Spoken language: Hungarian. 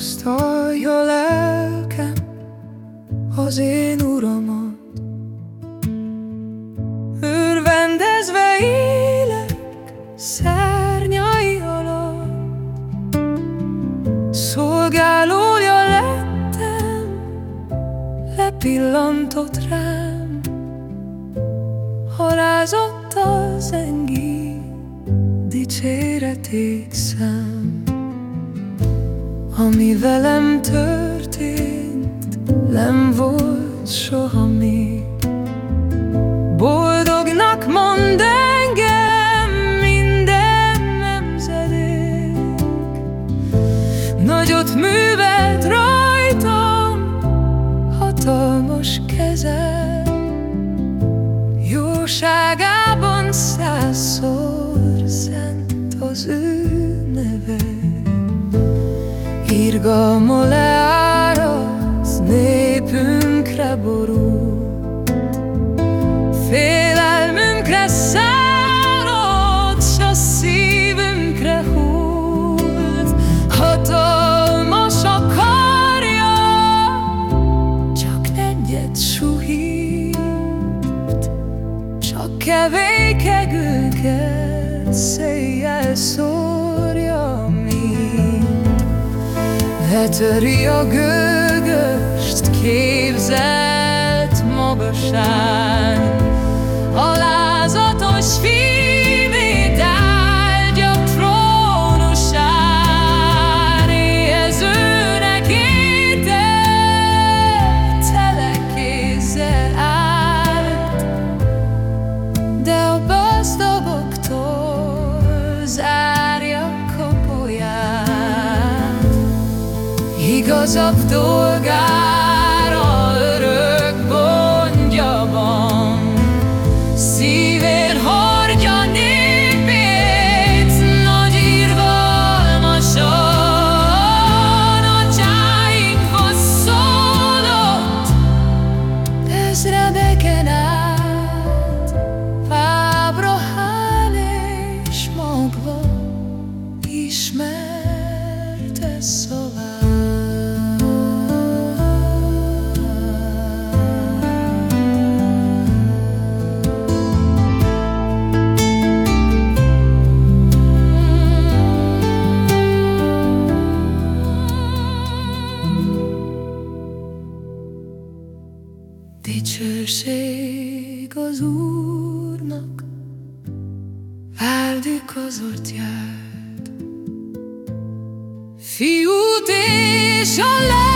Magasztalja lelkem az én Uramat. Örvendezve élek szárnyai alatt Szolgálója lettem, lepillantott rám. Halázattal zengi dicséretét szám ami velem történt, nem volt soha még. Boldognak mond engem minden nemzedék. Nagyot művelt rajtam hatalmas keze Jóságában százszor szent az ő neve Irgalma leáraz, népünkre borult Félelmünkre szállott, s a szívünkre hult Hatalmas a karja, csak egyet suhít. Csak kevékegőket széjjel szórja Letöri a gőgöst képzelt magaság Igazabb dolgára Dicsőség az Úrnak, áldjuk az ortját, fiút és a lelket,